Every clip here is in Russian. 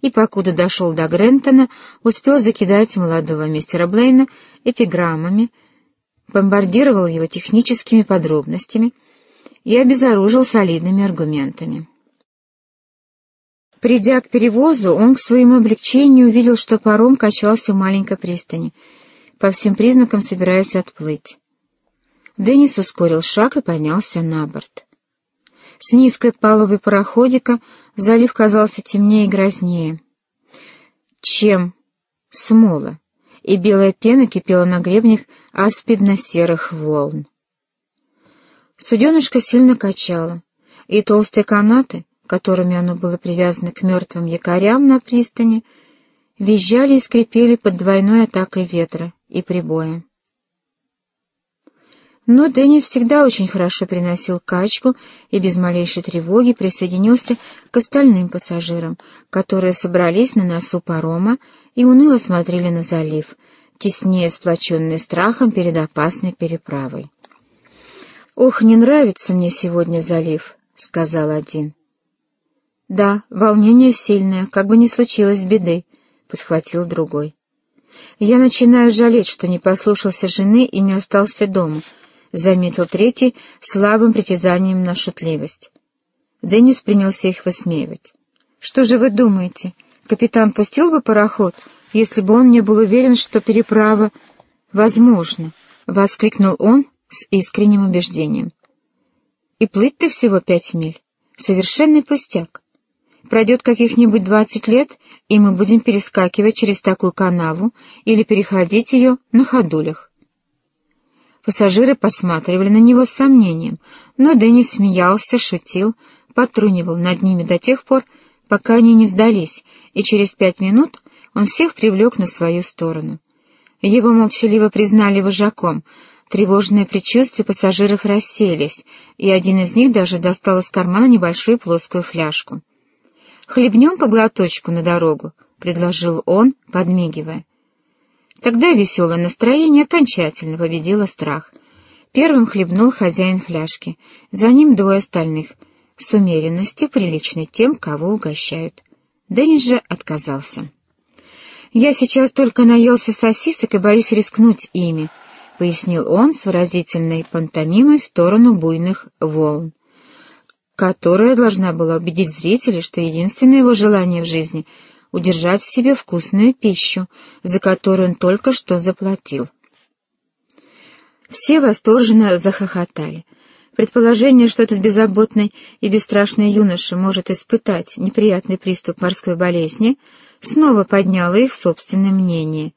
и, покуда дошел до Грентона, успел закидать молодого мистера Блейна эпиграммами, бомбардировал его техническими подробностями и обезоружил солидными аргументами. Придя к перевозу, он к своему облегчению увидел, что паром качался в маленькой пристани, по всем признакам собираясь отплыть. Деннис ускорил шаг и поднялся на борт. С низкой палубы пароходика залив казался темнее и грознее, чем смола, и белая пена кипела на гребнях аспидно-серых волн. Суденышко сильно качало, и толстые канаты, которыми оно было привязано к мертвым якорям на пристани, визжали и скрипели под двойной атакой ветра и прибоя. Но Деннис всегда очень хорошо приносил качку и без малейшей тревоги присоединился к остальным пассажирам, которые собрались на носу парома и уныло смотрели на залив, теснее сплоченные страхом перед опасной переправой. «Ох, не нравится мне сегодня залив», — сказал один. «Да, волнение сильное, как бы ни случилось беды», — подхватил другой. «Я начинаю жалеть, что не послушался жены и не остался дома», — заметил третий слабым притязанием на шутливость. Деннис принялся их высмеивать. «Что же вы думаете, капитан пустил бы пароход, если бы он не был уверен, что переправа возможна?» — воскликнул он с искренним убеждением. «И плыть-то всего пять миль. Совершенный пустяк. Пройдет каких-нибудь двадцать лет, и мы будем перескакивать через такую канаву или переходить ее на ходулях. Пассажиры посматривали на него с сомнением, но Дэнни смеялся, шутил, потрунивал над ними до тех пор, пока они не сдались, и через пять минут он всех привлек на свою сторону. Его молчаливо признали вожаком, тревожные предчувствия пассажиров рассеялись, и один из них даже достал из кармана небольшую плоскую фляжку. «Хлебнем по глоточку на дорогу», — предложил он, подмигивая. Тогда веселое настроение окончательно победило страх. Первым хлебнул хозяин фляжки, за ним двое остальных, с умеренностью, приличной тем, кого угощают. Деннис же отказался. «Я сейчас только наелся сосисок и боюсь рискнуть ими», — пояснил он с выразительной пантомимой в сторону буйных волн, которая должна была убедить зрителей, что единственное его желание в жизни — удержать в себе вкусную пищу, за которую он только что заплатил. Все восторженно захохотали. Предположение, что этот беззаботный и бесстрашный юноша может испытать неприятный приступ морской болезни, снова подняло их собственное мнение.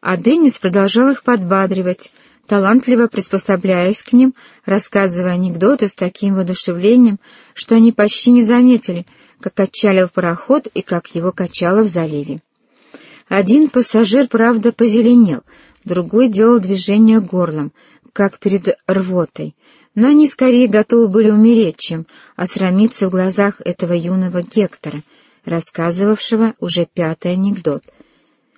А Деннис продолжал их подбадривать, талантливо приспособляясь к ним, рассказывая анекдоты с таким воодушевлением, что они почти не заметили — как отчалил пароход и как его качало в заливе. Один пассажир, правда, позеленел, другой делал движение горлом, как перед рвотой, но они скорее готовы были умереть, чем осрамиться в глазах этого юного Гектора, рассказывавшего уже пятый анекдот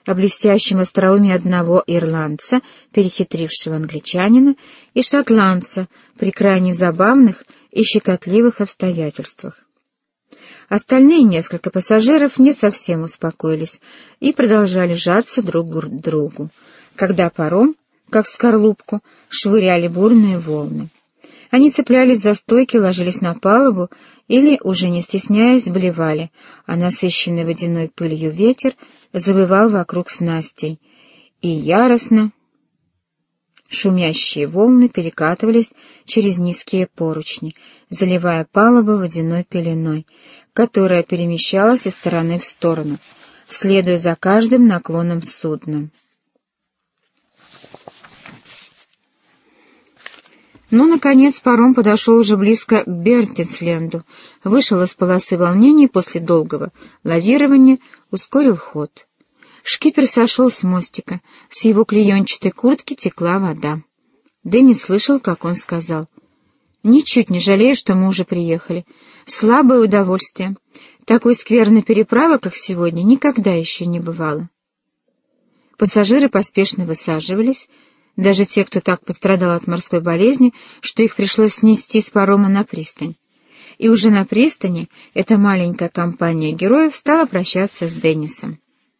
о блестящем остроумии одного ирландца, перехитрившего англичанина, и шотландца при крайне забавных и щекотливых обстоятельствах. Остальные несколько пассажиров не совсем успокоились и продолжали сжаться друг к другу, когда паром, как в скорлупку, швыряли бурные волны. Они цеплялись за стойки, ложились на палубу или, уже не стесняясь, блевали, а насыщенный водяной пылью ветер завывал вокруг снастей и яростно Шумящие волны перекатывались через низкие поручни, заливая палубу водяной пеленой, которая перемещалась из стороны в сторону, следуя за каждым наклоном судна. Но, ну, наконец, паром подошел уже близко к Бертинсленду, вышел из полосы волнений после долгого лавирования, ускорил ход. Шкипер сошел с мостика, с его клеенчатой куртки текла вода. Дэнни слышал, как он сказал. «Ничуть не жалею, что мы уже приехали. Слабое удовольствие. Такой скверной переправы, как сегодня, никогда еще не бывало». Пассажиры поспешно высаживались, даже те, кто так пострадал от морской болезни, что их пришлось снести с парома на пристань. и уже на пристани эта маленькая компания героев стала прощаться с Деннисом.